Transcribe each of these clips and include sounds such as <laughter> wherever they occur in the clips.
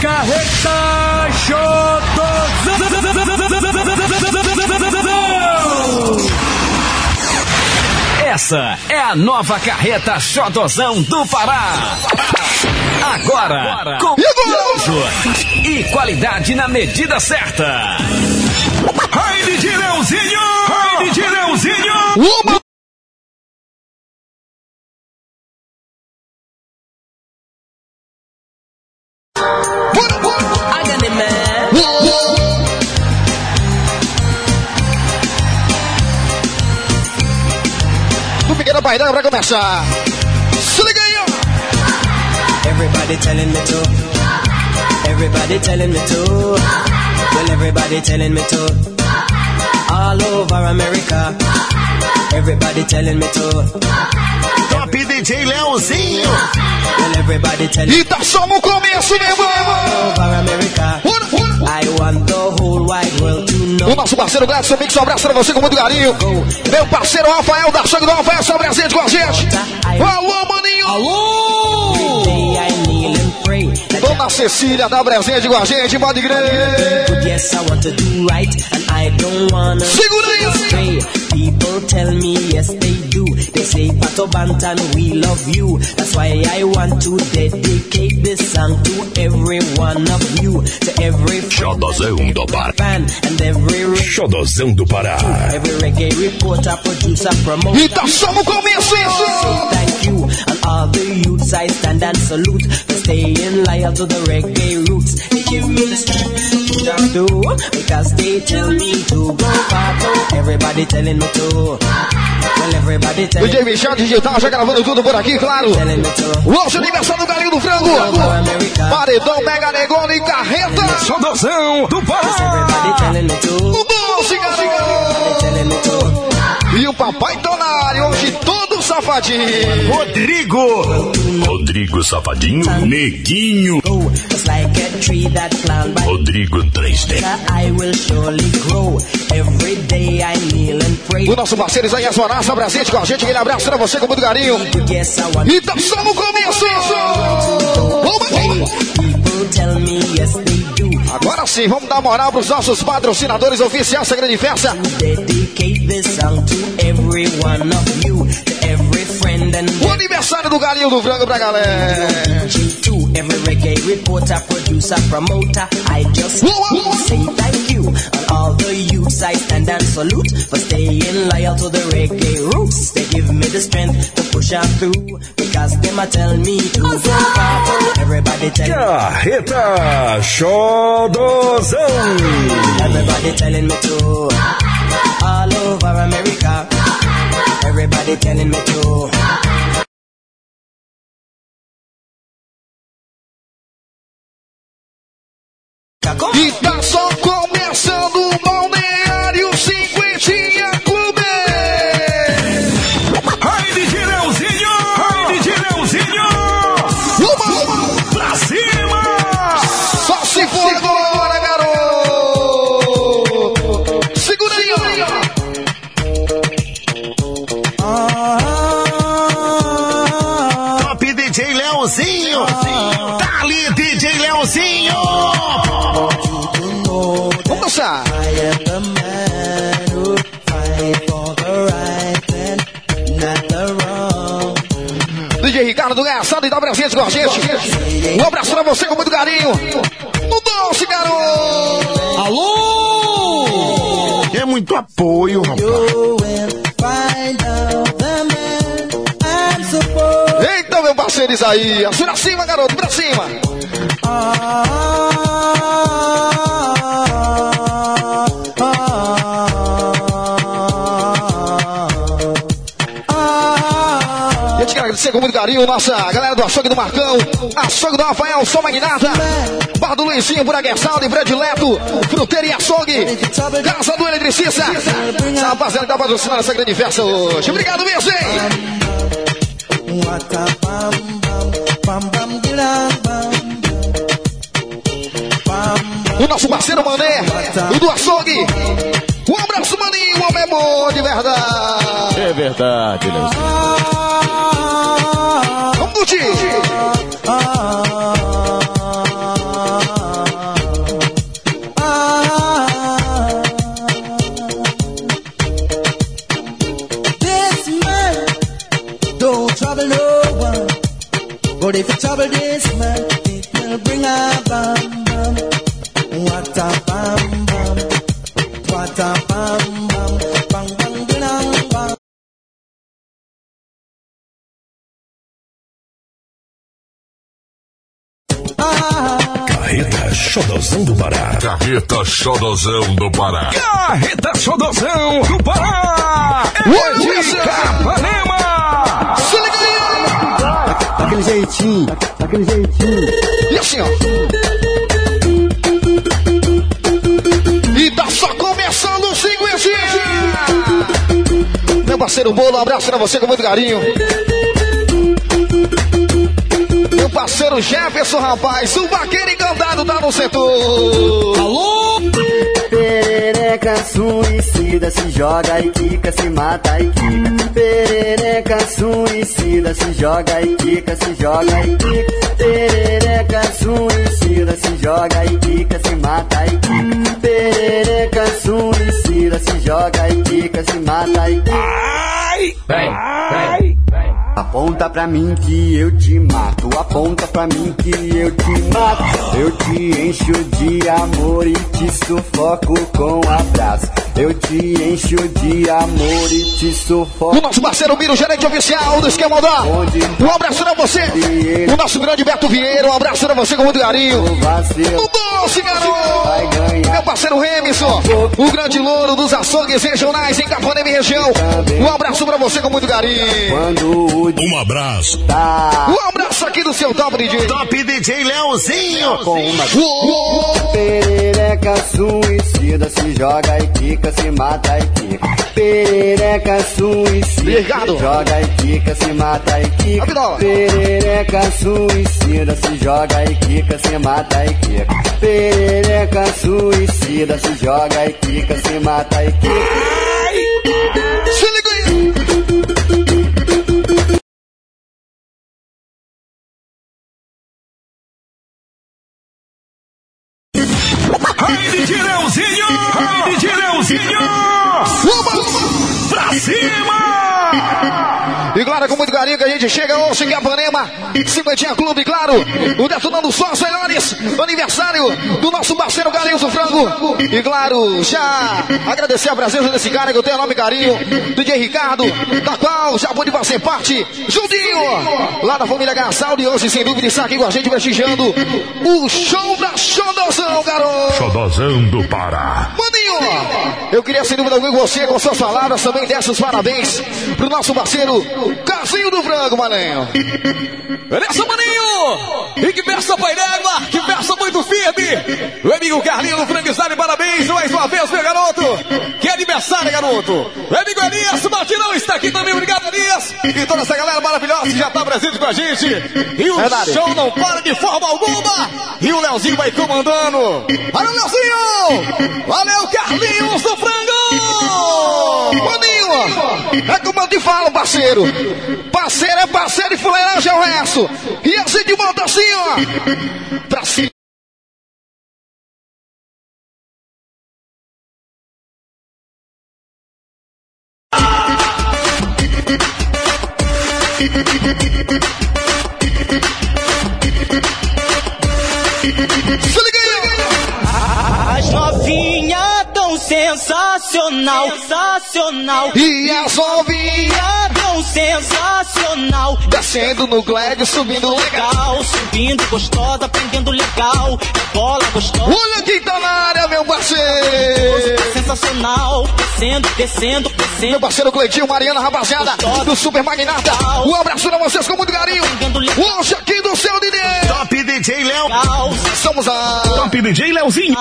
Carreta Essa é a nova carreta Xodozão do Pará. Agora, com e qualidade na medida certa. Raide de Leãozinho! Raide ah! de Leãozinho! Uma paredão pra começar. Se liga aí, ó. Everybody telling me to. Everybody telling me to. Well, everybody telling me to. All over America. Everybody telling me to. Top DJ Leozinho. Well, everybody telling me. E tá só no começo, meu irmão. All over America. I want the whole wide world to know. O nosso parceiro Gladson Mix, um abraço pra você com muito carinho. Meu parceiro Rafael da Sangue do Rafael, seu presente com a gente. Alô, maninho! Alô! Dona Cecília dá presente com a gente, pode crer. Yes, I want to do right, and I don't wanna Segura aí! People tell me yes they do. They say Pato Bantan, we love you. That's why I want to dedicate this song to every one of you. To every Xodozão do Pará. fan and every Xodozão do Pará. Every reggae reporter, producer, promoter. E tá só no começo isso! Thank you and all the youths I stand and salute for staying loyal to the reggae roots. They give me the strength to through because they tell me to go. Everybody telling me to. DJ Michel Digital já gravando tudo por aqui, claro. Hoje aniversário do Galinho do Frango. Paredão, Mega Negona e Carreta. Sondozão do Pará. O doce, garoto. E o papai Tonário, hoje todo safadinho. Rodrigo. Rodrigo Safadinho. Neguinho. Rodrigo 3D. O nosso parceiro Isaías Moraça presente com a gente. Aquele abraço pra você com muito carinho. E tá só no começo. Agora sim, vamos dar moral pros nossos patrocinadores oficiais da grande festa. O aniversário do Galinho do Frango pra galera. Every reggae reporter, producer, promoter, I just want to say thank you. And all the youths I stand and salute for staying loyal to the reggae roots. They give me the strength to push on through because them a tell me to go far. Everybody tell Carreta Xodozão. Everybody telling me to. All over America. Everybody telling me to. E tá só começando o balneário cinquentinha clube. Ai, DJ Leozinho! Ai, DJ Leozinho! Uma! Pra cima! Só se for agora, garoto! Segura aí, ó! Top DJ Leozinho! Tá Com a gente. Um abraço pra você com muito carinho. No doce, garoto! Alô! É muito apoio, rapaz. Eita, meu parceiro Isaías. Pra cima, garoto, pra cima. E agradecer com muito carinho, nossa galera do açougue do Marcão, açougue do Rafael, Som Magnata, Bar do Luizinho, Buragueçal e Predileto, Fruteira e Açougue, Casa do Eletricista, essa rapaziada que tá patrocinando essa grande festa hoje. Obrigado mesmo, hein? O nosso parceiro Mané, o do açougue. Um abraço, maninho, o homem é bom de verdade. É verdade, Leozinho. Vamos curtir. But if you trouble this man, it will bring a Xodozão do Pará. Carreta Xodozão do Pará. Carreta Xodozão do Pará. É de Capanema. Se liga aí. Daquele jeitinho, daquele jeitinho. E assim, ó. E tá só começando o cinquentinha. Meu parceiro Bolo, um abraço pra você com muito carinho. Parceiro Jefferson, rapaz, o vaqueiro encantado tá no setor. Alô? Perereca suicida, se joga e quica, se mata e quica. Perereca suicida, se joga e quica, se joga e quica. Perereca suicida, se joga e quica, se mata e quica. Perereca suicida, se joga e quica, se mata e quica. Ai, ai. Aponta pra mim que eu te mato, aponta pra mim que eu te mato. Eu te encho de amor e te sufoco com abraço. Eu te encho de amor e te O sufoco. nosso parceiro Miro, gerente oficial do Esquema Dó. Um abraço pra você. O nosso grande Beto Vieira, um abraço pra você com muito carinho. O doce, garoto. Meu parceiro Remison, o grande louro dos açougues regionais em Capanema e região. Um abraço pra você com muito carinho. O Um abraço. tá Um abraço aqui do seu Top DJ. Top DJ Leozinho. com uma. Perereca suicida, se joga e quica, se mata e quica. Perereca suicida, se joga e quica, se mata e quica. Perereca suicida, se joga e quica, se mata e quica. Perereca suicida, se joga e quica, se mata e quica. Se liga aí. Ai, Leozinho. Vamos. Pra cima. Muito carinho que a gente chega hoje em Capanema, Cinquentinha Clube, claro, o Detonando Só melhores, aniversário do nosso parceiro Galinhos do Frango. E claro, já agradecer a presença desse cara que eu tenho nome e carinho, DJ Ricardo, da qual já pôde fazer parte, juntinho, lá da família Gassal, e hoje, sem dúvida, está aqui com a gente prestigiando o show da Xodozão, garoto. Xodozão do Pará. Maninho, eu queria sem dúvida alguma com você, com suas palavras, também dessas parabéns pro nosso parceiro Casinho do Frango, Maninho. Beleza, maninho? E que peça pai d'água, que peça muito firme. O amigo Carlinho do Frankenstein, parabéns mais uma vez, meu garoto. Que aniversário, garoto. O amigo Elias Martinão está aqui também, obrigado, Elias. E toda essa galera maravilhosa que já está presente com a gente. E o Verdade. show não para de forma alguma. E o Leozinho vai comandando. Valeu, Leozinho. Valeu, Carlinhos do Frango. Maninho, é como eu te falo, parceiro. Parceiro é parceiro e fuleiragem é o resto. E assim de volta assim, ó. Pra cima. Se liga aí, As novinhas tão sensacional, sensacional. E as novinhas Tão sensacional. descendo no Glad, subindo legal. Subindo gostosa, aprendendo legal. É bola gostosa. Olha quem tá na área, meu parceiro. Sensacional, descendo, descendo, Meu descendo. parceiro Cleitinho, Mariana, rapaziada, do Super Magnata. Um abraço pra vocês com muito carinho. Hoje aqui do seu DJ. Top DJ Léo. Somos a. Top DJ Leozinho.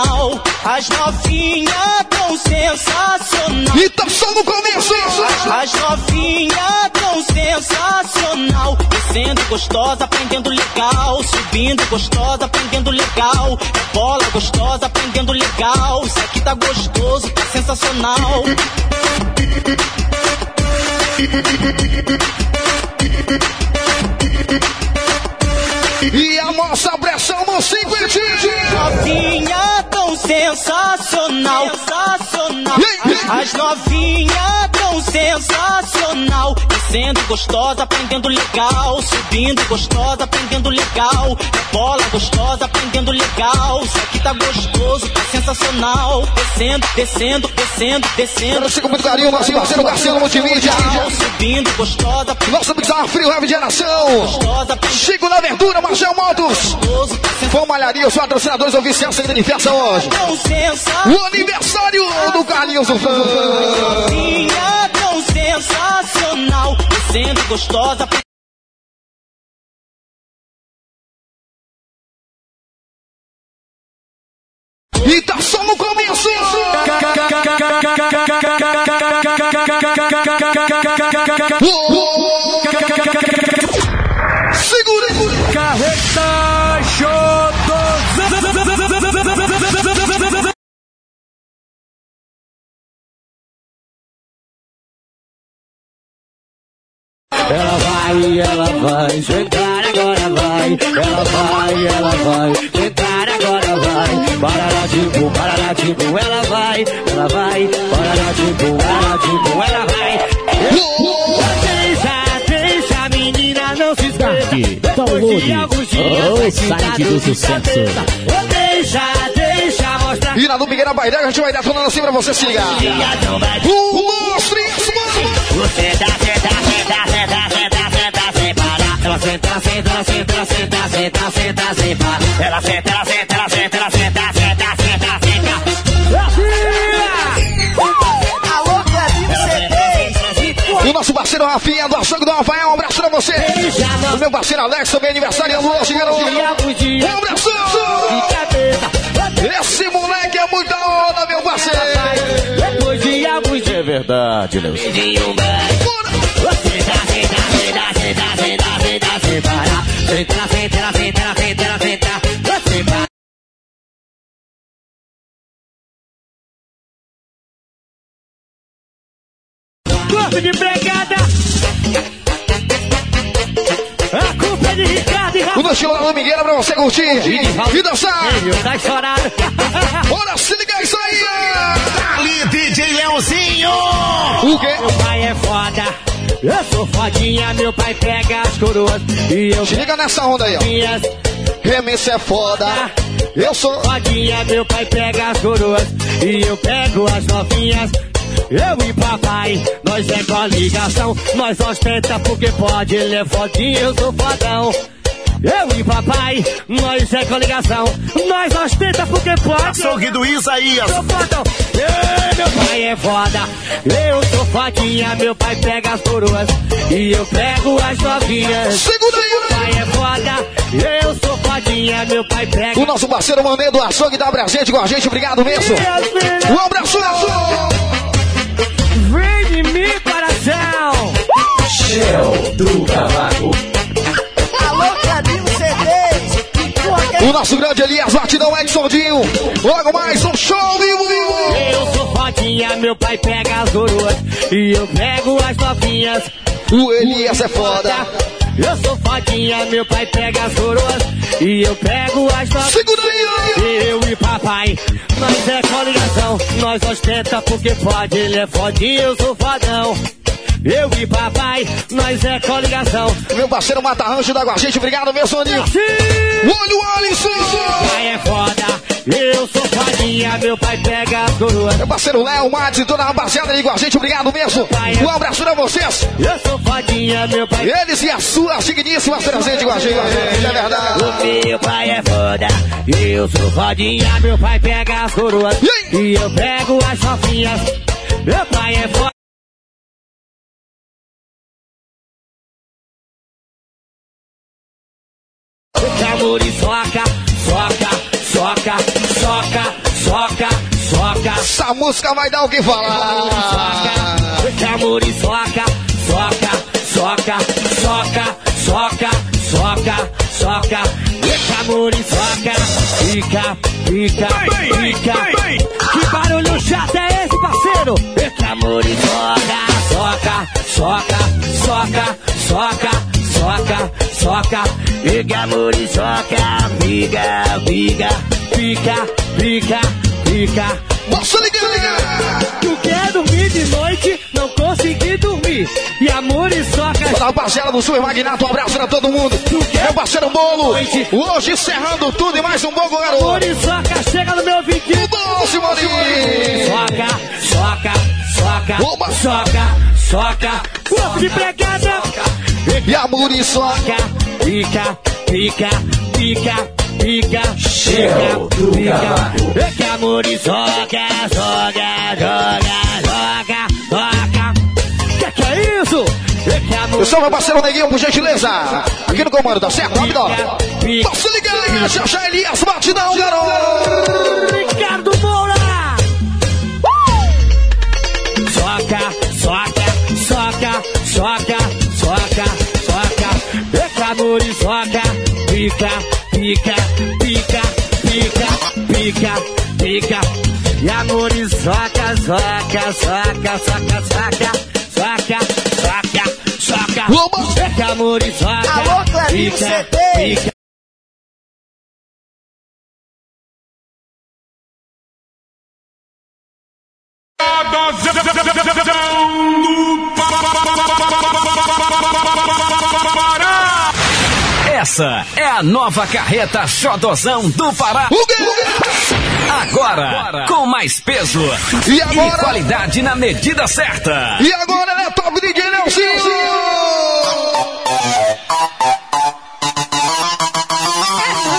As novinhas tão sensacional. E tá só no começo. As novinhas tão sensacional. descendo gostosa, aprendendo legal. Subindo gostosa, aprendendo legal. Bola gostosa, aprendendo legal. Isso aqui tá gostoso, tá sensacional. E a nossa pressão no cinquentinho. Novinha tão sensacional, sensacional. As novinha sensacional. Descendo gostosa, aprendendo legal. Subindo gostosa, aprendendo legal. Bola gostosa, aprendendo legal. Isso aqui tá gostoso, tá sensacional. Descendo, descendo, descendo, descendo. Eu sigo muito carinho, nosso parceiro Garcia Multimídia. Subindo gostosa, Nosso bizarro frio, Heavy Geração. gostosa, Chico na Verdura, Marcel Motos. gostoso, tá. Foi Malharia, os patrocinadores oficiais seguindo de festa hoje. O aniversário do Carlinhos do Fã. Tão sensacional, descendo gostosa. E tá só no começo. Segura, segura. Carreta Ela vai, ela vai, sentar agora vai. Ela vai, ela vai, sentar agora vai. Parará tipo, parará tipo, ela vai, ela vai. Parará tipo, parará tipo, ela vai. Deixa, deixa a menina não se esquece. download. Oh, site do sucesso. Deixa, deixa mostrar. E na Dumigueira Bairega a gente vai dar toda assim pra você se ligar. vai O monstro, mano. Você tá, senta, senta, senta, senta, sem parar. Ela senta, senta, ela senta, ela senta, senta, senta, parar. Ela senta, ela senta, ela senta, ela senta, senta, senta, senta. O nosso parceiro Rafinha do Açougue do Rafael, um abraço pra você. O meu parceiro Alex, também aniversariando hoje, garoto. Um abraço. Esse moleque é muita onda, meu parceiro. Depois de alguns. É verdade, Léo. Senta, senta, senta, senta, senta, senta, sem parar. Senta, ela senta, ela senta, ela senta, ela senta, ela senta. Corpo de empregada. A culpa é de Ricardo e O nosso lá Miguel pra você curtir e dançar. Tá chorado. <laughs> Bora se ligar isso aí. Ali, DJ Leozinho! O quê? Meu pai é foda. Eu sou fodinha, meu pai pega as coroas. E eu Se liga nessa onda aí, ó. minhas Remessa é foda. Eu sou. fodinha, meu pai pega as coroas. E eu pego as novinhas. Eu e papai, nós é coligação. Nós ostenta porque pode, ele é eu sou fodão. Eu e papai, nós é coligação. Nós ostenta porque pode. Açougue do Isaías! sou fodão. Ei, meu pai é foda. Eu sou fodinha, meu pai pega as coroas. E eu pego as novinhas. Segura aí, Meu pai é foda. Eu sou fodinha, meu pai pega. O nosso parceiro Mané do Açougue tá presente com a gente. Obrigado mesmo. Um abraço. Vem de mim, coração. O nosso grande Elias Batidão Edson Dinho. Logo mais um show vivo, vivo. Eu sou fodinha, meu pai pega as coroas. E eu pego as novinhas. O Elias é foda. Eu sou fodinha, meu pai pega as coroas. E eu pego as novinhas. Segura aí. Eu e papai, nós é coligação, nós ostenta porque pode, ele é fodinho, eu sou fodão. Eu e papai, nós é coligação. Meu parceiro Mata Rancho da com a gente. Obrigado, meu soninho. Olho Alisson. Pai é foda, eu sou fodinha, meu pai pega as coroas. Meu parceiro Léo, Matos e toda a rapaziada aí com a gente. Obrigado mesmo. Um abraço pra vocês. Eu sou fodinha, meu pai Eles e a sua digníssima presente com a gente. É verdade. O meu pai é foda, eu sou fodinha, meu pai pega as coroas. E eu pego as novinhas. Meu pai é foda. Essa música vai dar o que falar. Soca, amor e soca, soca, soca, soca, soca. soca, soca, deixa amor e soca, fica, fica, fica. Que barulho chato é esse, parceiro? Deixa amor e soca, soca, soca, soca, soca, soca, soca, e soca, fica, fica, fica, fica, fica. Posso ligar? Tu quer dormir de noite, não consegui dormir. E amor e soca. Toda a parcela do Super Magnato, um abraço pra todo mundo. Meu parceiro Bolo, hoje encerrando tudo e mais um bom garoto. Soca, chega no meu vidinho. O doce, Morinho. Soca, soca, soca, Oba. soca, soca. Corpo de pregada. Muriçoca. Soca, fica, fica, fica, fica, fica, fica. É que amor e soca, soca, soca, soca, soca. Que que é isso? É Eu sou meu parceiro Neguinho, por gentileza. Aqui no comando, tá certo? Fica, Posso ligar? Já já Elias, batidão, garoto. Ricardo Pica, pica, pica, pica, pica, pica. E amor e soca, soca, soca, soca, soca, soca, soca, soca. Oba. Deixa amor e soca. Alô, Clebinho pica, CD. pica. Essa é a nova carreta Xodozão do Pará. O quê? Agora, com mais peso E agora? qualidade na medida certa. E agora é top DJ Nelsinho.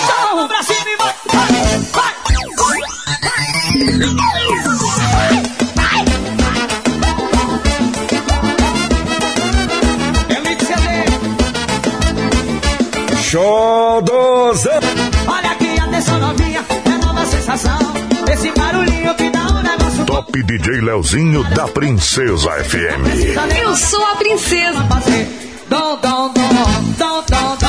Então, pra cima e vai, vai, vai. Xodozão. Olha aqui, atenção novinha, é nova sensação. Esse barulhinho que dá um negócio. Top DJ Leozinho da Princesa FM. Eu sou a princesa. Dom, dom, dom, dom, dom, dom.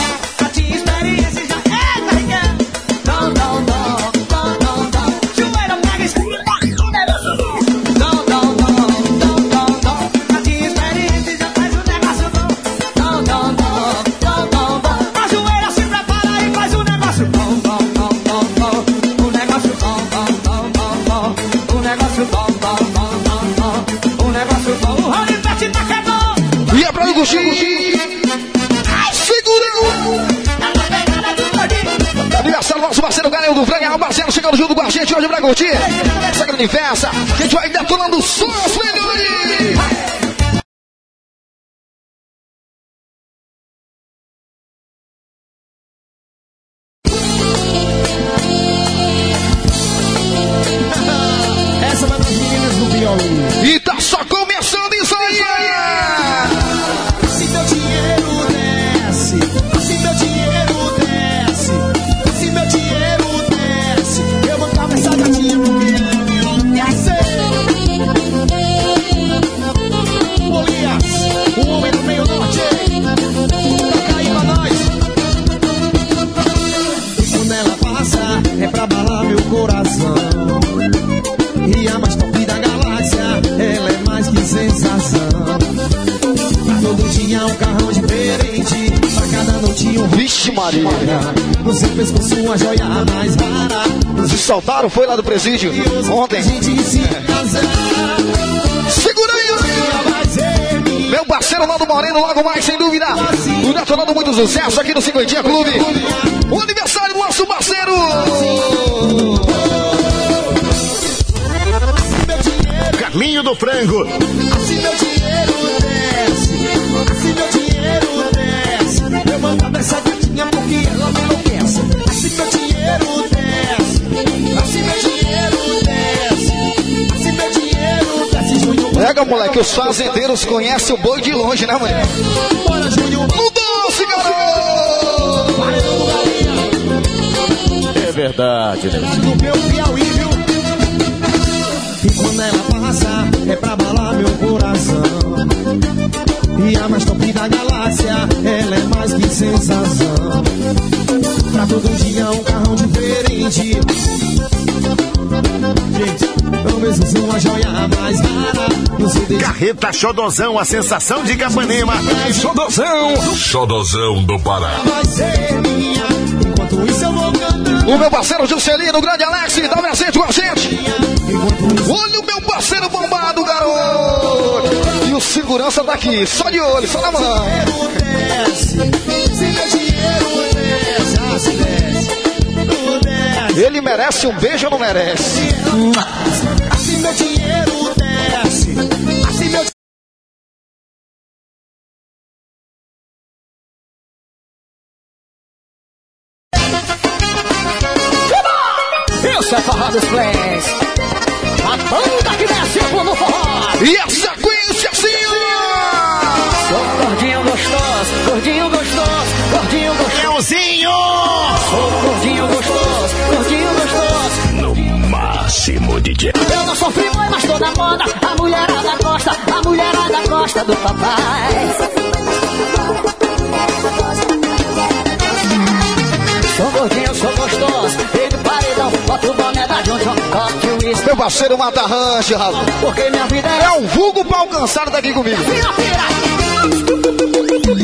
Pra curtir. Essa grande festa, a gente vai detonando só os presídio ontem. Segura aí. Meu parceiro Naldo Moreno, logo mais, sem dúvida. O detonando muito sucesso aqui no Cinquentinha Clube. Pega, moleque, os fazendeiros conhecem o boi de longe, né, mulher? Bora, Júnior. No doce, garoto! Do galinha. É verdade, né? do meu Piauí, viu? E quando ela passa, é pra balar meu coração. E a mais top da galáxia, ela é mais que sensação. todo dia um carrão diferente. Carreta Xodozão, a sensação de Capanema. Xodozão. Xodozão do Pará. O meu parceiro Juscelino, o grande Alex, dá presente com a gente. Olha o meu parceiro bombado, garoto. E o segurança tá aqui, só de olho, só na mão. dinheiro desce. Se meu dinheiro desce, Ele merece um beijo ou não merece? Parceiro Mata Rancho, rapaz. Porque minha vida é o vulgo pau cansado daqui comigo.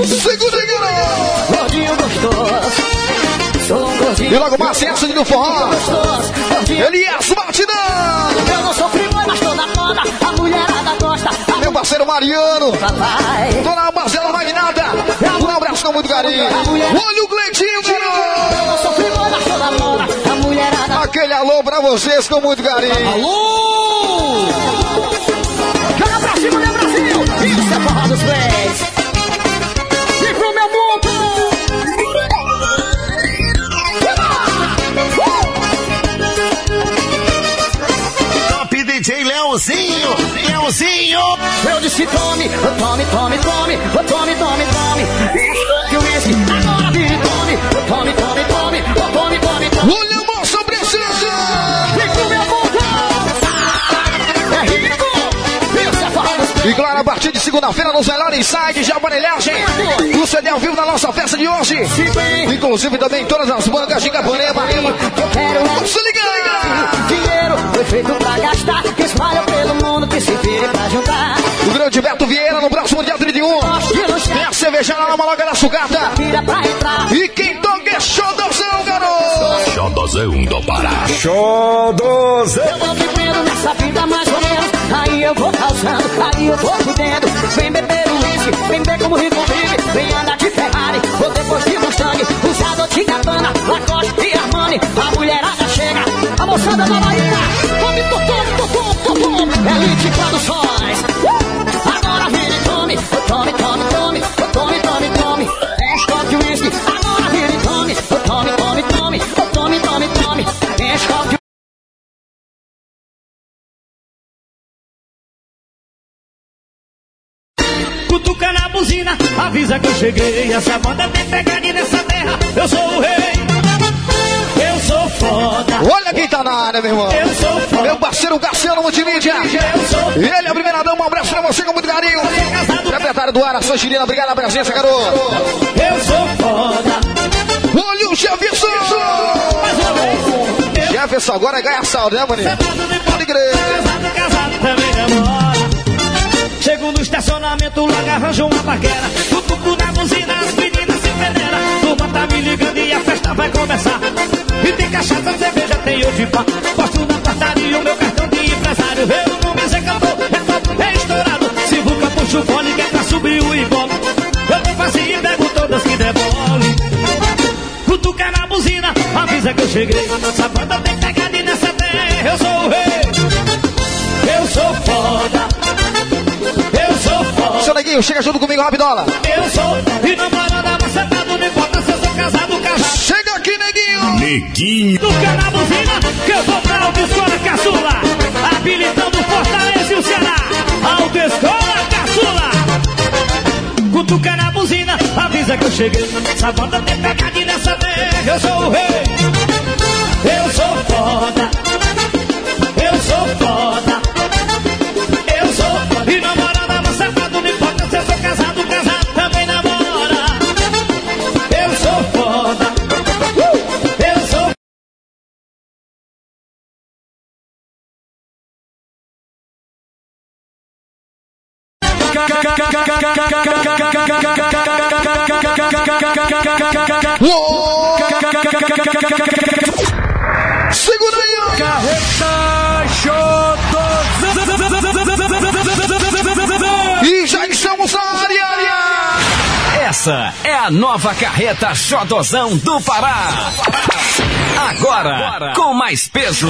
Segura aí. Gordinho gostoso. Sou um gordinho E logo mais acesso do forró. Elias Batidão. Parceiro Mariano. Dona Marcela Magnata. Um abraço com muito carinho. Olha o Cleitinho, Aquele alô pra vocês com muito carinho. Alô! Joga pra cima, né, Brasil? Isso é forró dos plays. E pro meu mundo. Top DJ Leozinho! Leozinho! Disse tome, oh, tome, tome, tome, oh, tome, tome, tome. O uísque, agora vire tome, oh, tome, tome, tome, oh, tome, tome, tome. Olha o moço precisa. E pro meu mundo. É rico. E claro, a partir de segunda-feira nos melhores sites de aparelhagem. O CD ao vivo na nossa festa de hoje. Inclusive também todas as bancas de Capanema. eu quero é Se liga aí. Dinheiro foi feito pra gastar, que espalha pelo mundo, que se vire pra juntar. O Beto Vieira no próximo dia 31. Que não Tem a cervejaria na Maloca da Sucata. vira pra entrar. E quem toca é Xodozão, garoto. Xodozão do Pará. Xodozão. Eu vou vivendo nessa vida mais ou menos. Aí eu vou causando, aí eu vou fudendo. Vem beber o uísque, vem ver como rico vive. Vem andar de Ferrari, ou depois de Mustang. Usado de Gabbana, Lacoste e Armani. A mulherada chega, a moçada da Bahia. Tome, tome, tome, tome, tome. Elite Produções. Uh! Cutuca na buzina, avisa que eu cheguei. Essa banda tem pegadinha nessa terra. Eu sou o rei. Eu sou foda. Olha quem tá na área, meu irmão. Eu sou foda. Meu parceiro Garciano Multimídia. Eu sou ele, a primeira dama, um abraço pra você com muito carinho. Secretário do Ara, Sanchirina, obrigado pela presença, garoto. Eu sou foda. Olha o Jefferson. Mais uma vez. Eu Jefferson agora é ganha saldo, né, maninho? Pode crer. casado, casado também namora. Chego no estacionamento, logo arranjo uma paquera. Cutuco na buzina, as meninas se federam. Turma tá me ligando e a festa vai começar. E tem cachaça, cerveja, tem hoje pá. Posto na portaria o meu cartão de empresário. Eu não me Zé cantor, é top, é estourado. Se buca, puxa o fone, que é pra subir o ibome. Eu tô facinho e pego todas que demole. Cutuca na buzina, avisa que eu cheguei. Essa banda tem pegadinha nessa terra. Eu sou o rei. Eu sou foda. Neguinho, chega junto comigo, rapidola. Eu sou. E namorada, tá não importa se eu sou casado, casado. Chega aqui, neguinho. Neguinho. Cutuca na buzina, que eu vou pra autoescola caçula. Habilitando Fortaleza e o Ceará. Autoescola caçula. Cutuca na buzina, avisa que eu cheguei. Essa banda tem pegadinha nessa terra. Eu sou o rei. Eu sou foda. Segura aí, ó. E já estamos na área. Essa é a nova carreta Xodozão do Pará. Agora, com mais peso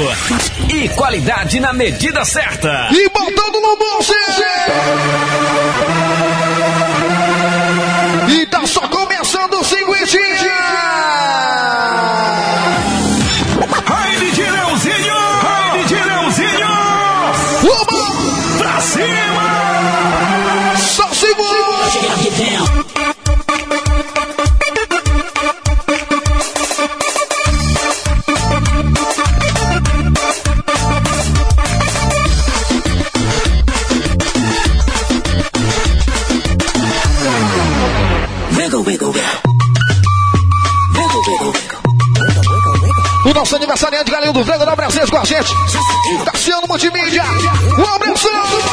e qualidade na medida certa. E botando no bolso. Marinho do Vendo da Brasil com a gente. Tá Tassiano Multimídia. O Abraçando.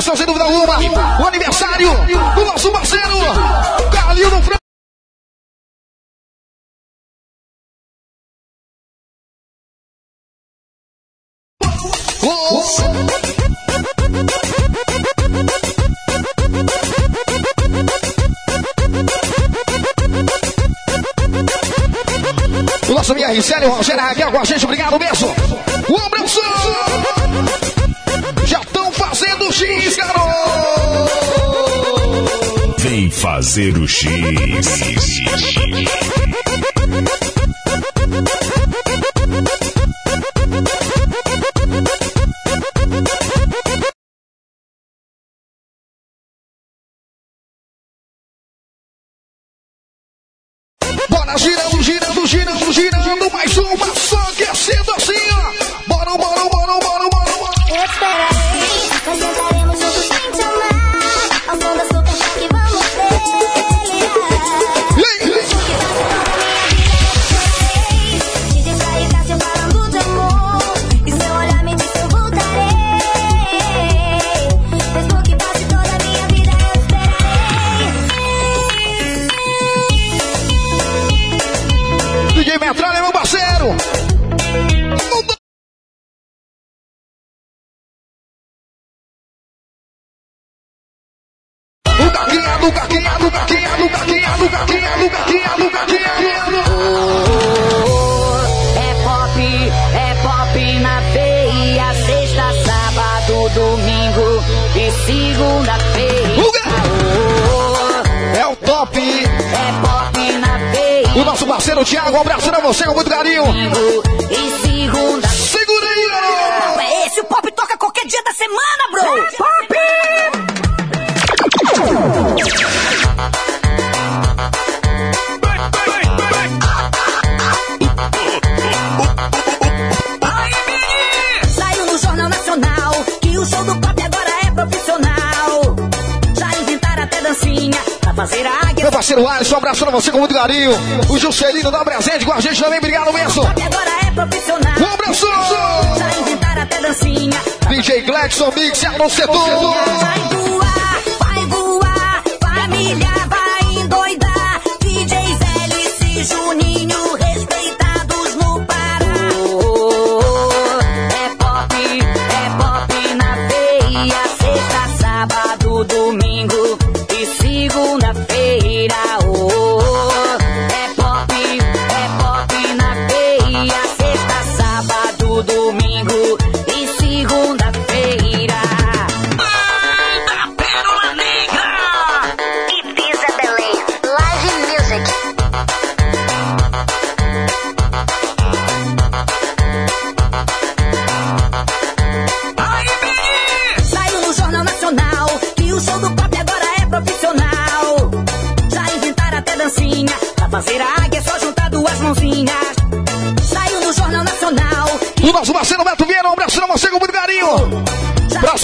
Começando, sem dúvida alguma, o aniversário do nosso parceiro, Galinho do Frango. O nosso MR Sério, Rogério Raquel com a gente, obrigado mesmo. Um abraço! X, garoto! Vem fazer o X. <laughs> É pop, é pop na veia. Sexta, sábado, domingo e segunda-feira. É o top. É pop na veia. O nosso parceiro Thiago, um abraço pra você com muito carinho. E segunda. Segura aí, garoto. É esse, o pop toca qualquer dia da semana, bro. Pop! Meu parceiro Alisson, um abraço pra você com muito carinho. O Juscelino dá presente com a gente também, obrigado mesmo. Agora é profissional. Um abraço. Já inventaram até dancinha. DJ Gladson Mix, no setor.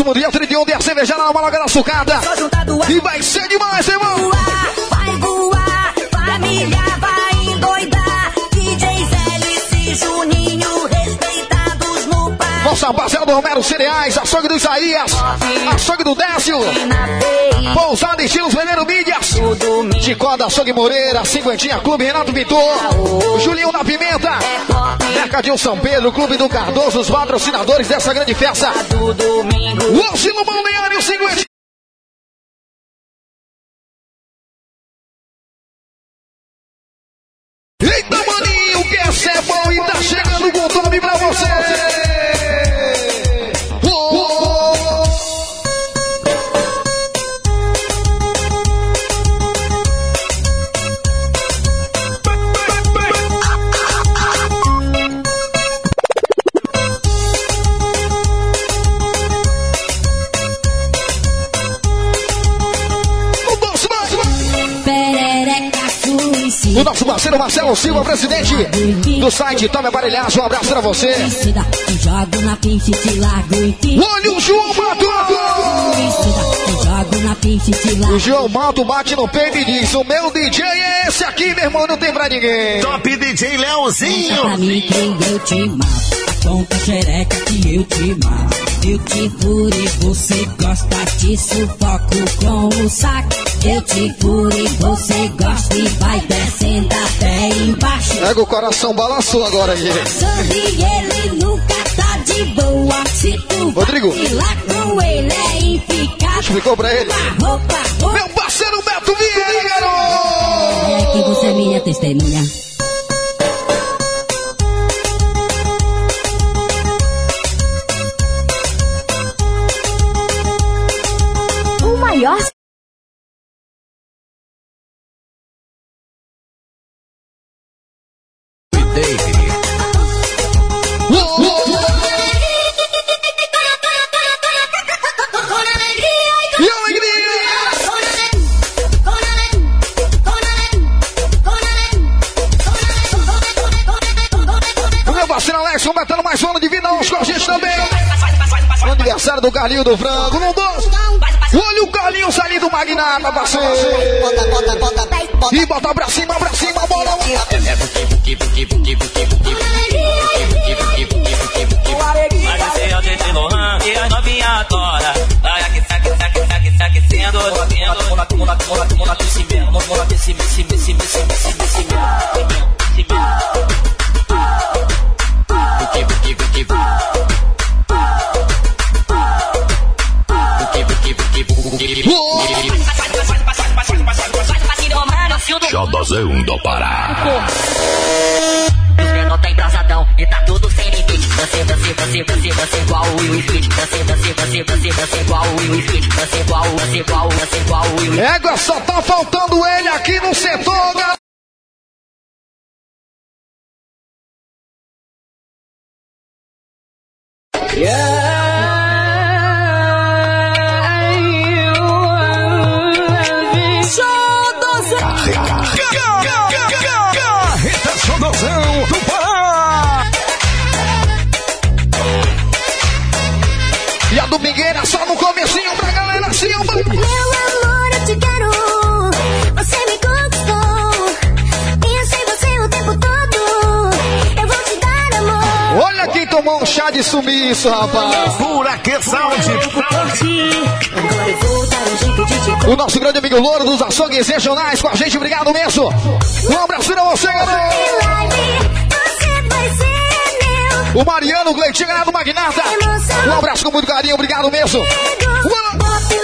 Próximo dia 31 de cerveja na Malaga da Sucata. E vai ser demais, irmão. Nossa parceira do Romero Cereais, açougue do Isaías, açougue do Décio. Pousada Estilos Veneno Mídias. Ticó da Açougue Moreira, Cinquentinha Clube Renato Vitor. Julinho da Pimenta. Mercadinho São Pedro, Clube do Cardoso, os patrocinadores dessa grande festa. O Oscilo Balneário Cinquentinha. Eita, maninho, que essa é bom e tá chegando o nome pra você. Parceiro Marcelo Silva, presidente do site Tome Aparelhagem, um abraço pra você. Jogo na pista e te largo ti. Olha o João Mato! Suicida, te jogo na pista e te largo. O João Mato bate no peito e diz: O meu DJ é esse aqui, meu irmão, não tem pra ninguém. Top DJ Leozinho. Pra mim quem eu te mato. Conta xereca que eu te mato. Eu te furo e você gosta, te sufoco com o saco. Eu te furo e você gosta e vai descendo até embaixo. Pega o coração, balançou agora aqui. Sobre ele nunca tá de boa. Se tu Rodrigo. vacilar com ele é implicado. Explicou pra ele? Roupa, roupa. Meu parceiro Beto Vieira, garoto! É que você é minha testemunha. Do Carlinho do Frango, num doce. Olha o Carlinho saindo do Magnata, parceiro. E bota pra cima, pra cima, bola. Mas você é o DJ Lohan e a novinha adora. Vai aquecendo, aquecendo, aquecendo, aquecendo. Mola, mola, mola, mola, mola, aquecimento. Mola, mola, aquecimento, aquecimento, aquecimento, aquecimento. Buki, Xodozão do Pará. Os menor tá embrasadão e tá tudo sem limite. Você, você, você, você, você igual o Will Smith. Você, você, você, você, você igual o Will Smith. Você igual, você igual, você igual o Will Smith. Égua, só tá faltando ele aqui no setor, galera. Carreta tomou um chá de sumiço, rapaz. Pura que saúde. O nosso grande amigo Louro dos açougues regionais com a gente, obrigado mesmo. Um abraço pra você, garoto. Você vai ser meu. O Mariano, o Gleitinho, galera do Magnata. Um abraço com muito carinho, obrigado mesmo.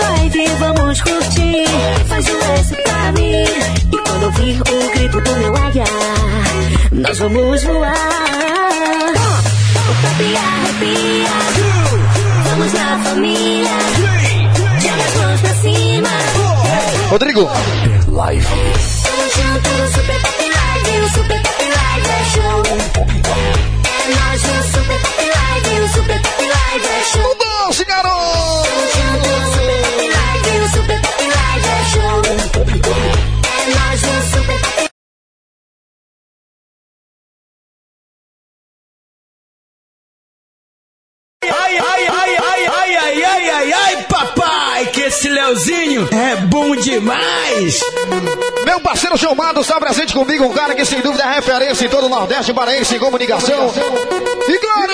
Live, vamos curtir. Faz um S pra mim. E quando ouvir o grito do meu águia, nós vamos voar. Rodrigo. Live. Tamo junto demais. Meu parceiro Gilmado está presente comigo, um cara que sem dúvida é referência em todo o Nordeste Paraense em comunicação. E claro,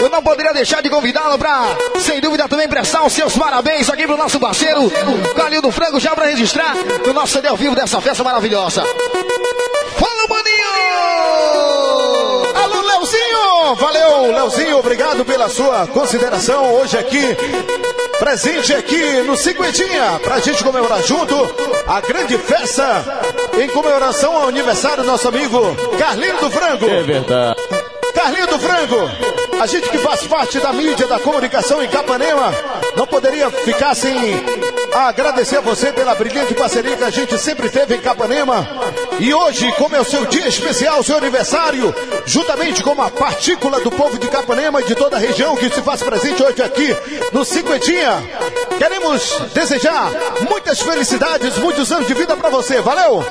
eu não poderia deixar de convidá-lo para, sem dúvida, também prestar os seus parabéns aqui pro nosso parceiro, Calil do Frango, já para registrar no nosso CD ao vivo dessa festa maravilhosa. Fala, maninho! Leozinho! Valeu, Leozinho, obrigado pela sua consideração hoje aqui. Presente aqui no Cinquentinha, pra gente comemorar junto a grande festa em comemoração ao aniversário do nosso amigo Carlinho do Frango. É verdade. Carlinho do Frango, a gente que faz parte da mídia da comunicação em Capanema, não poderia ficar sem agradecer a você pela brilhante parceria que a gente sempre teve em Capanema. E hoje, como é o seu dia especial, seu aniversário, juntamente com uma partícula do povo de Capanema e de toda a região que se faz presente hoje aqui no Cinquentinha, queremos desejar muitas felicidades, muitos anos de vida para você, valeu?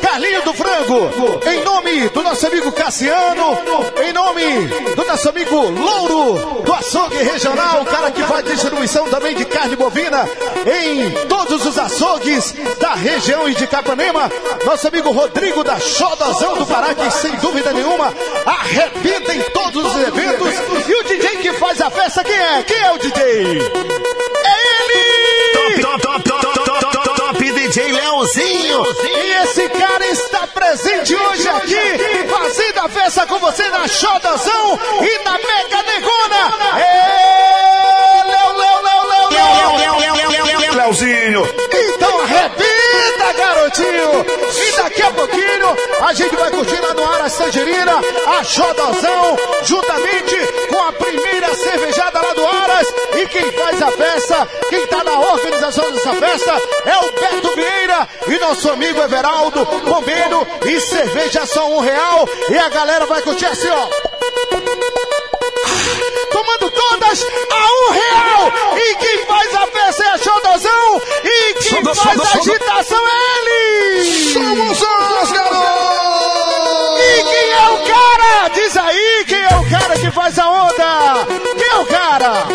Carlinho do Frango, em nome do nosso amigo Cassiano, em nome do nosso amigo Louro, do açougue regional, o cara que faz distribuição também de carne bovina em todos os açougues da região e de Capanema, nosso amigo Rodrigo da Xodozão do Pará, que sem dúvida nenhuma arrebenta em todos os eventos, e o DJ que faz a festa, quem é? Quem é o DJ? É ele! Top, top, top, top, top, top, top, top, DJ Leozinho. E esse está presente hoje aqui, fazendo a festa com você na Xodozão e na Mega Negona. É, Léo, Léo, Léo. Leozinho. Então arrebenta, garotinho! E daqui a pouquinho a gente vai curtir lá no Aras Tangerina, a Xodozão, juntamente com a primeira cervejada lá E quem faz a festa, quem tá na organização dessa festa é o Beto Vieira e nosso amigo Everaldo, bombeiro e cerveja só um real. E a galera vai curtir assim, ó tomando todas a um real. E quem faz a festa é a Xodozão. E quem faz a agitação é ele. Somos nós, garoto! Quem é o cara? Diz aí quem é o cara que faz a onda. Quem é o cara?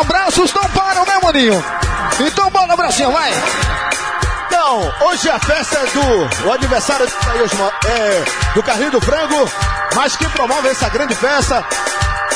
Abraços não param, né, maninho? Então bora, Brasil, vai! Então, hoje a festa é do o Mo- é, do Carlinho do Frango, mas quem promove essa grande festa,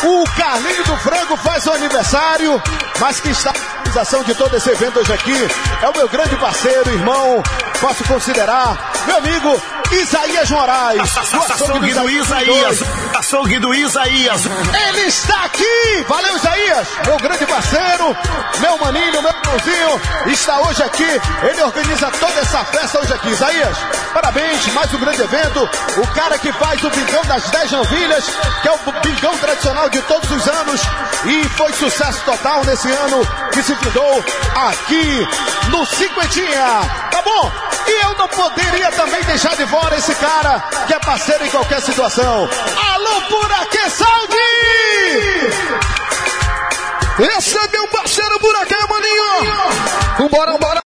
o Carlinho do Frango faz o aniversário, mas quem está na organização de todo esse evento hoje aqui é o meu grande parceiro, irmão, posso considerar, meu amigo Isaías Moraes. Açougue do Isaías. Açougue do Isaías. Ele está aqui! Valeu, Isaías! Meu grande parceiro, meu maninho, meu irmãozinho, está hoje aqui. Ele organiza toda essa festa hoje aqui. Isaías, parabéns, mais um grande evento. O cara que faz o Bingão das 10 Anvilhas, que é o Bingão tradicional de todos os anos. E foi sucesso total nesse ano que se findou aqui no Cinquentinha. Tá bom? E eu não poderia também deixar de fora esse cara que é parceiro em qualquer situação. Alô, por aqui, saúde! Esse é meu parceiro por aqui, maninho! Vambora, vambora!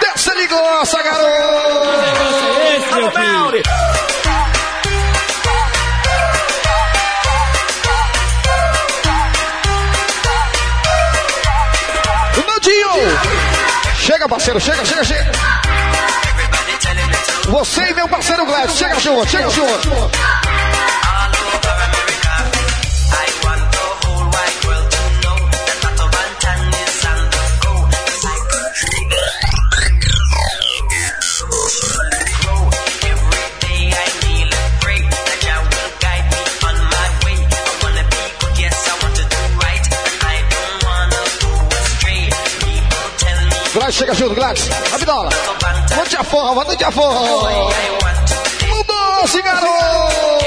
Desce de gosta, garoto! Melri. Nandinho! Chega, parceiro, chega, chega, chega! Você e meu parceiro Gladys, chega junto, chega junto! Chega junto, Gladys. Rabidola. Não te aforra, não te aforra. Mudou, esse garoto.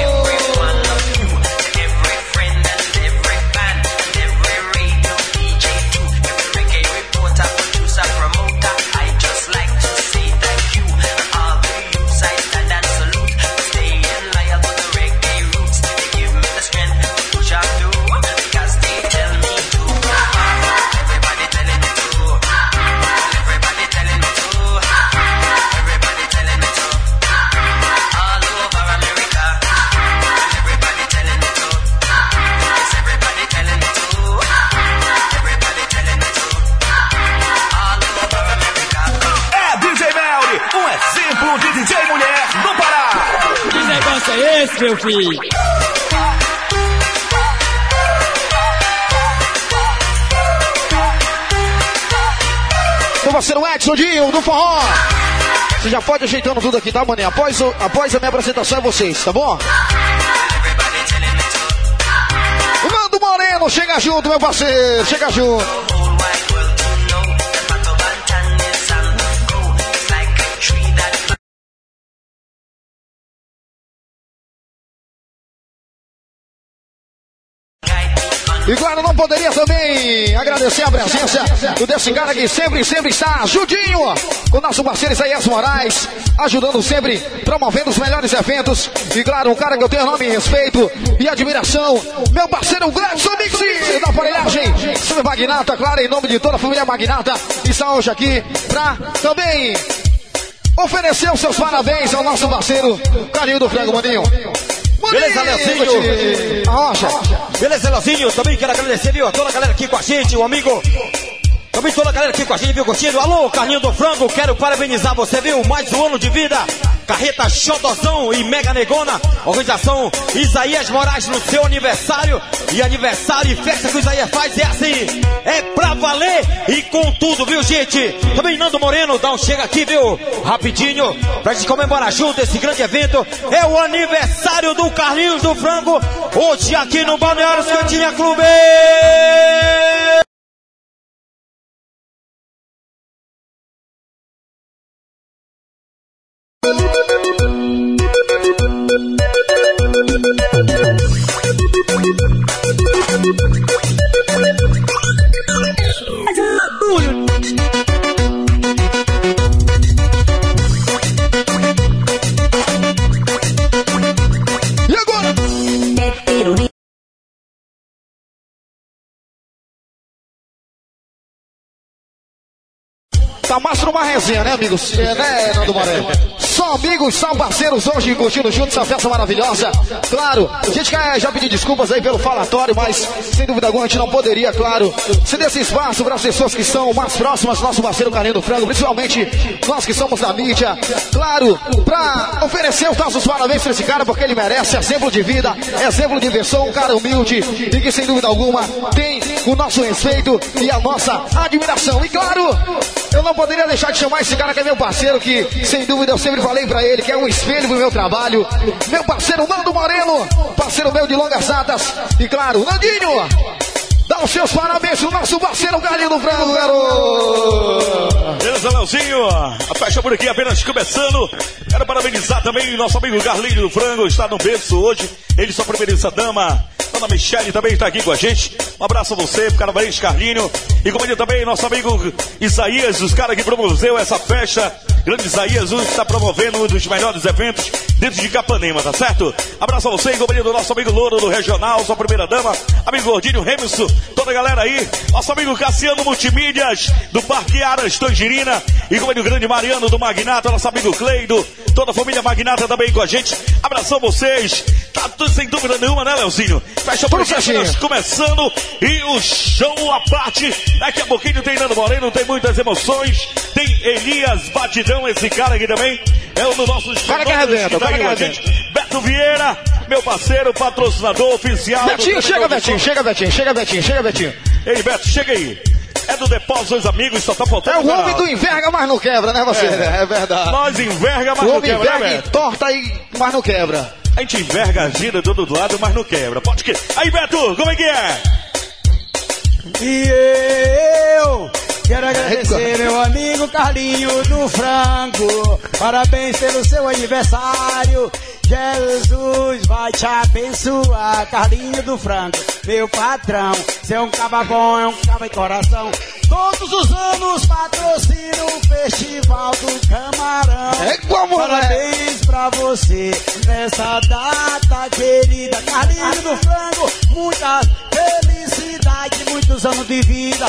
Meu filho? Meu parceiro Edson Dinho, do Forró. Você já pode ajeitando tudo aqui, tá, mané? Após, o- após a minha apresentação é vocês, tá bom? Nando Moreno, chega junto, meu parceiro, chega junto. E claro, não poderia também agradecer a presença do desse cara que sempre, sempre está, Judinho, o nosso parceiro Isaías Moraes, ajudando sempre, promovendo os melhores eventos. E claro, um cara que eu tenho nome e respeito e admiração, meu parceiro Gladson Mixi, da aparelhagem, Super Magnata, claro, em nome de toda a família Magnata, está hoje aqui pra também oferecer os seus parabéns ao nosso parceiro Carinho do Frango, Maninho. Beleza, Leozinho? Rocha. Beleza, Leozinho? Também quero agradecer, viu, a toda a galera aqui com a gente, o amigo. Também toda a galera aqui com a gente, viu, curtindo. Alô, Carlinho do Frango, quero parabenizar você, viu? Mais um ano de vida. Carreta Xodozão e Mega Negona. Organização Isaías Moraes no seu aniversário. E aniversário e festa que o Isaías faz é assim. É pra valer e com tudo, viu, gente? Também Nando Moreno, dá um chega aqui, viu? Rapidinho, pra gente comemorar junto esse grande evento. É o aniversário do Carlinhos do Frango. Hoje aqui no Balneário Cantinha Clube. E Tá mais numa resenha, né, amigos? É, né, Nando Moreno? Só amigos, só parceiros hoje curtindo juntos essa festa maravilhosa. Claro, a gente quer já pedir desculpas aí pelo falatório, mas sem dúvida alguma a gente não poderia, claro, ceder esse espaço para as pessoas que estão mais próximas do nosso parceiro Carinho do Frango, principalmente nós que somos da mídia. Claro, para oferecer os nossos parabéns para esse cara, porque ele merece exemplo de vida, exemplo de versão, um cara humilde e que sem dúvida alguma tem o nosso respeito e a nossa admiração. E claro, eu não poderia deixar de chamar esse cara que é meu parceiro, que sem dúvida eu sempre falei pra ele que é um espelho pro meu trabalho. Meu parceiro Nando Moreno, parceiro meu de longas datas. E claro, Nandinho, dá os seus parabéns pro nosso parceiro Galinho do Frango, garoto. Beleza, Leozinho? A festa por aqui apenas começando. Quero parabenizar também nosso amigo Carlinho do Frango, está no berço hoje. Ele, sua primeira dama, Dona Michele também está aqui com a gente. Um abraço a você, parabéns, Carlinho. E como ele também, nosso amigo Isaías, os caras que promoveu essa festa. Grande Isaías hoje está promovendo um dos melhores eventos dentro de Capanema, tá certo? Abraço a você, em companhia do nosso amigo Louro do Regional, sua primeira dama, amigo Gordinho Remilson, toda a galera aí. Nosso amigo Cassiano Multimídias, do Parque Aras Tangerina. E como ele, o grande Mariano do Magnata, nosso amigo Cleido, toda a família Magnata também com a gente. Abração a vocês. Tá tudo sem dúvida nenhuma, né, Leozinho? Fecha por apenas começando. E o show à parte. Daqui a pouquinho tem Nando Moreno, tem muitas emoções. Tem Elias Batidão, esse cara aqui também. É um dos nossos Cara que arrebenta, tá cara que com a gente. Beto Vieira, meu parceiro, patrocinador oficial. Betinho, chega, Betinho, chega, Betinho, chega, Betinho, chega, Betinho. Ei, Beto, chega aí. É do Depósito dos Amigos, só tá faltando É o homem do enverga, mas não quebra, né, você? É. É, verdade. Nós enverga, mas o não homem quebra, né, enverga e Beto? torta aí, mas não quebra. A gente enverga, gira do outro lado, mas não quebra. Pode que. Aí, Beto, como é que é? E eu Quero agradecer meu amigo Carlinho do Franco. Parabéns pelo seu aniversário. Jesus vai te abençoar, Carlinho do Franco, meu patrão. Você é um caba bom, é um caba de coração. Todos os anos patrocina o Festival do Camarão. É como é? Parabéns pra você nessa data querida. Carlinho do Frango, muita felicidade, muitos anos de vida.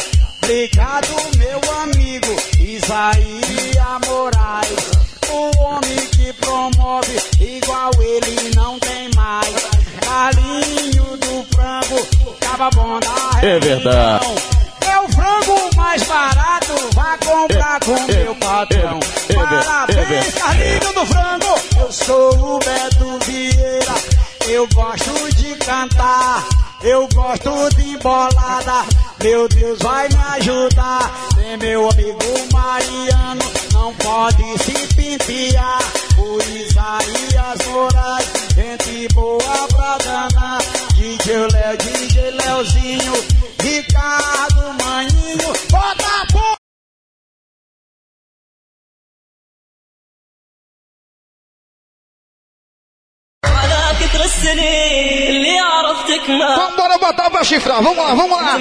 Obrigado, meu amigo Isaías Moraes. O homem que promove, igual ele não tem mais. Carlinho do Frango, caba bom da É verdade. é o frango mais barato, vá comprar com meu patrão. é, é, é, Parabéns, Carlinho do Frango. Eu sou o Beto Vieira. Eu gosto de cantar. Eu gosto de bolada. Meu Deus vai me ajudar. Tem meu amigo Mariano. Não pode se pentear. O Isaías Moraes. Gente boa pra danar. DJ Léo, DJ Leozinho. Ricardo Maninho. Bota a Então bora botar pra chifrar, vamos lá, vamos lá.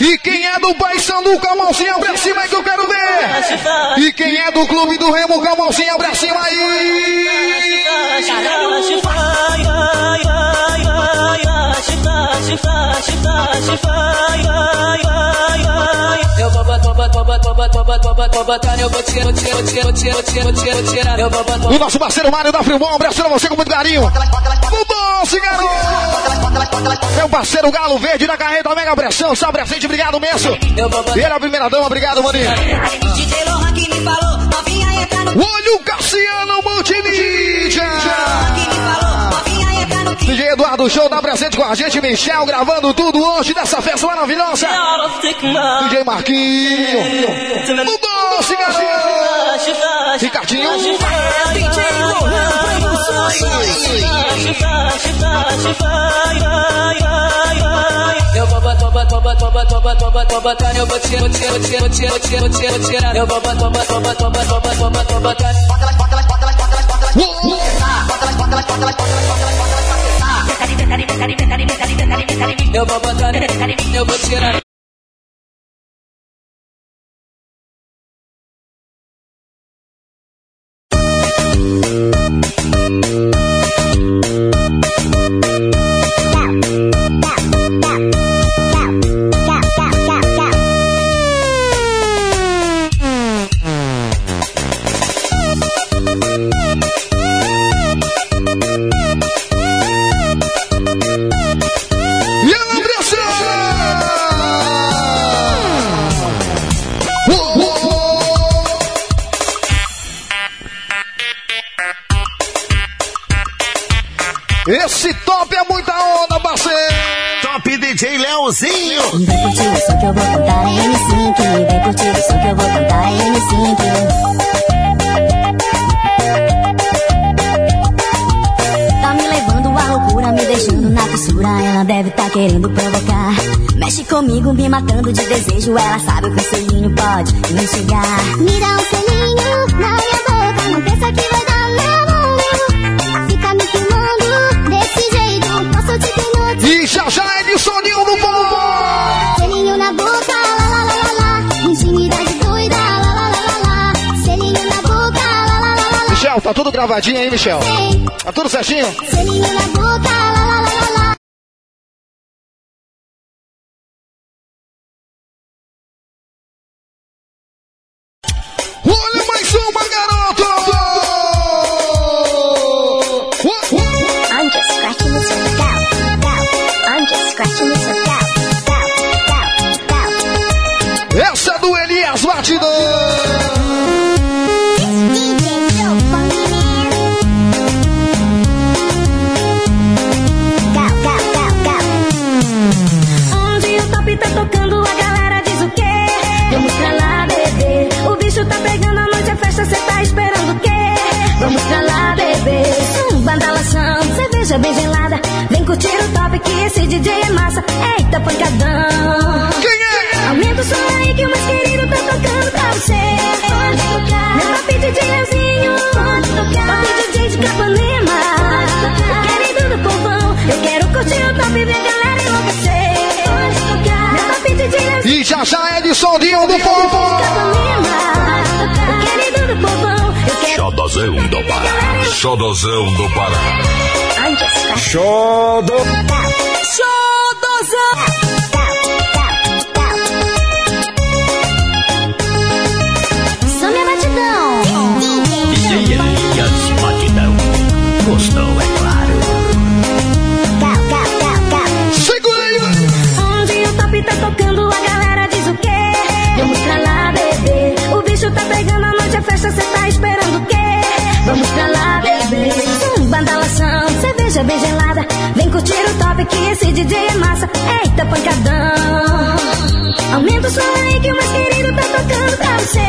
E quem é do Paysandu, com a mãozinha pra cima que eu quero ver. E quem é do Clube do Remo, com a mãozinha pra cima aí. Caralho. O nosso parceiro Mário da Fribom, abraço pra você com muito carinho. Vamos, garoto! Meu parceiro Galo Verde na carreira da Mega Pressão, só presente, obrigado mesmo. E era a é primeira dama, obrigado, maninho. Olha o Cassiano Montinija! DJ Eduardo Show tá presente com a gente, Michel, gravando tudo hoje dessa festa maravilhosa. DJ Marquinho. O doce, garoto. Ricardinho. DJ Eu vou eu vou vou eu vou botar, eu vou tirar. DJ! Vem curtir som que eu vou cantar é M5 Vem curtir o que eu vou cantar é M5 Tá me levando à loucura, me deixando na fissura. Ela deve tá querendo provocar. Mexe comigo, me matando de desejo. Ela sabe que o selinho pode me chegar Me dá um selinho na minha boca, não pensa que vai E já já é de soninho no bom! Selinho na boca, lá lá lá lá lá. Intimidade doida, lá lá lá lá lá. Selinho na boca, lá lá lá lá lá. Michel, tá tudo gravadinho aí, Michel? Tá tudo certinho? Selinho na boca, lá lá lá lá lá. pancadão. Quem é? Aumenta o som aí que o mais querido tá tocando pra você. Pode tocar. Meu papi DJ Leozinho. Pode tocar. Papi DJ de Capanema. Querido do povão. Eu quero curtir o top e ver a galera enlouquecer. Pode tocar. Meu papi DJ Leozinho. E já já é de sondinho do povão. Querido do povão. Xodozão do Pará. Xodozão do Pará. Xodozão do Pará. Cerveja bem gelada. Vem curtir o top que esse DJ é massa. Eita, pancadão. Aumenta o som aí que o mais querido tá tocando pra você.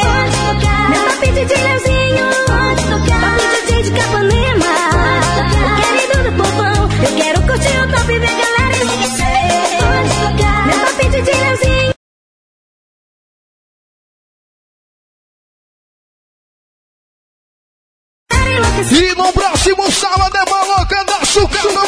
Pode tocar. Meu top DJ Leozinho. Pode tocar. Top DJ de Capanema. O querido do povão. Eu quero curtir o top e ver galera enlouquecer. Pode tocar. Meu top DJ Leozinho. Da Açúcar do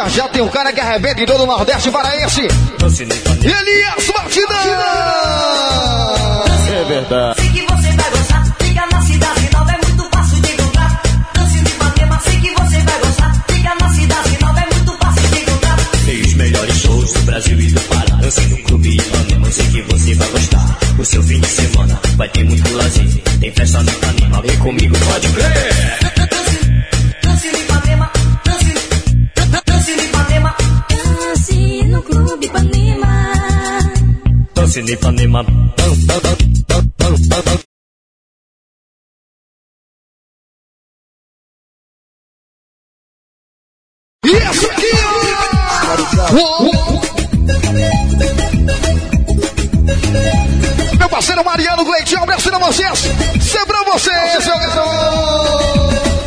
já já tem um cara que arrebenta em todo o Nordeste paraense. Elias Batidão. É verdade. Sei que você vai gostar. Fica na cidade nova, é muito fácil de encontrar. Lance de Ipanema, sei que você vai gostar. Fica na cidade nova, é muito fácil de encontrar. Tem os melhores shows do Brasil e do Pará. Dança no clube Ipanema, sei que você vai gostar. O seu fim de semana vai ter muito lazer. Tem festa no Ipanema, vem comigo, pode crer. Dance no Ipanema. E essa aqui, ó. Meu parceiro Mariano Gleitinho, um abraço pra vocês. Sempre pra vocês, seu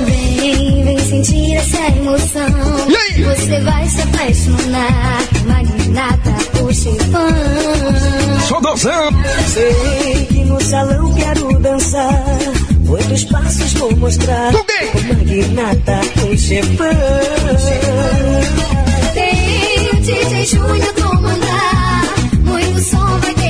vem sentir essa emoção. E aí? Você vai se apaixonar. Magnata, o chefão. Xodozão. Sei que no salão quero dançar. Muitos passos vou mostrar. O magnata, o chefão. Tem o DJ Júnior comandar. Muito som vai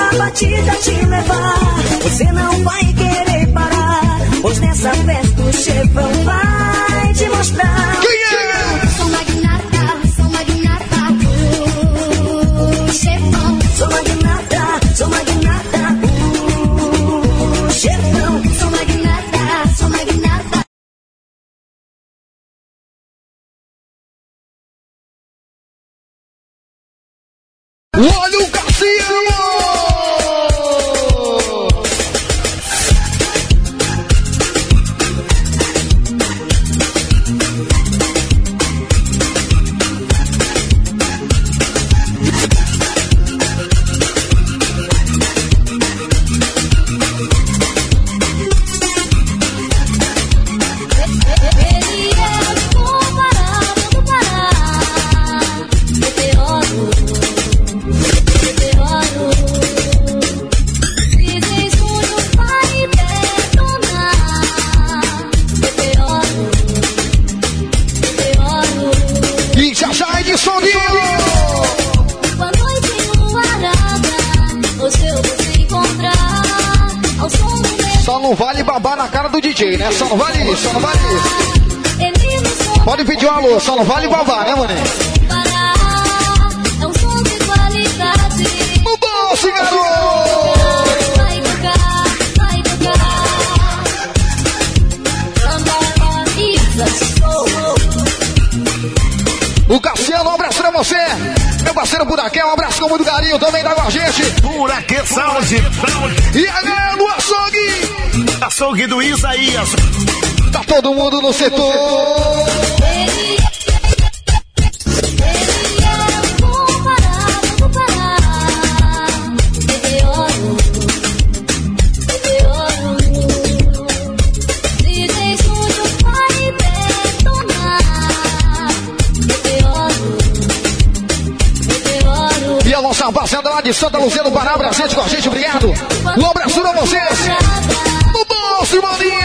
a batida te levar, você não vai querer parar. Pois nessa festa o chefão vai te mostrar. Quem é? Sou magnata, sou magnata, uh, chefão. Sou magnata, sou magnata, uh, chefão. Sou magnata, sou magnata. Olha o carro! falou, só não vale babar, né, mané? É um som de. O! O Cassiano, um abraço pra você. Meu parceiro Buraquê, um abraço com muito carinho também da com a gente. Buraquê Saúde. E é, né, a do açougue. Açougue do Isaías. Tá todo mundo no setor. de Santa Luzia do Pará, presente com a gente, obrigado. Um abraço pra vocês. No bolso, irmãozinho.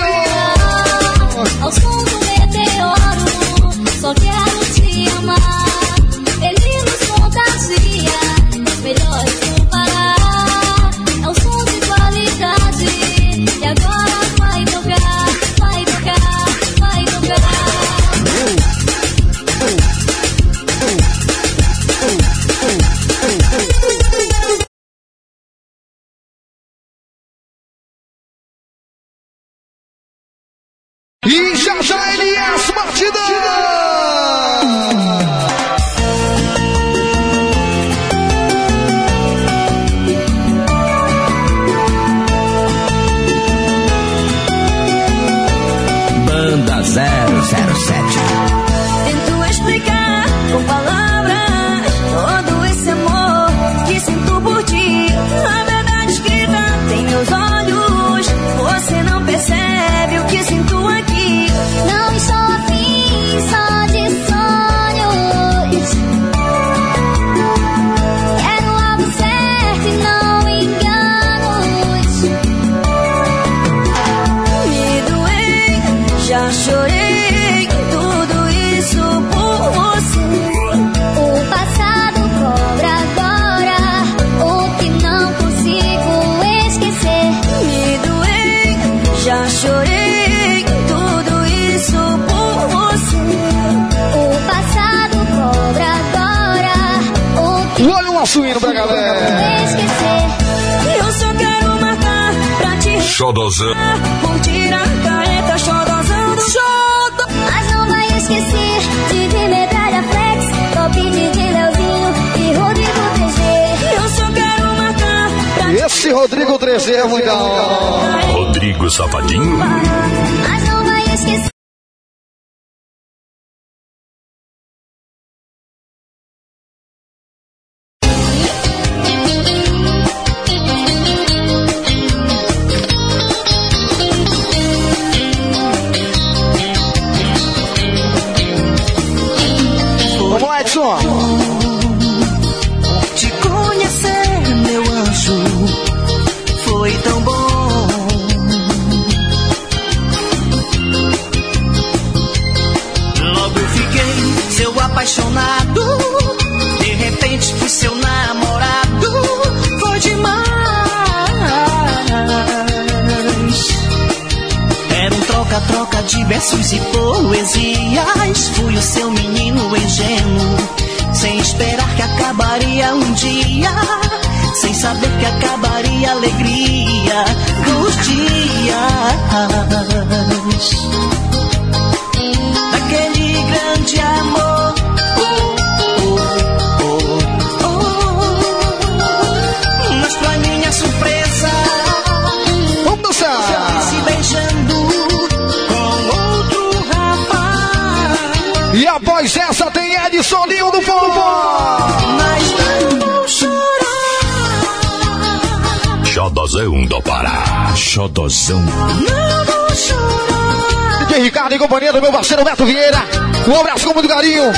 Rodrigo Sapadinho parceiro Beto Vieira. Um abraço com muito carinho.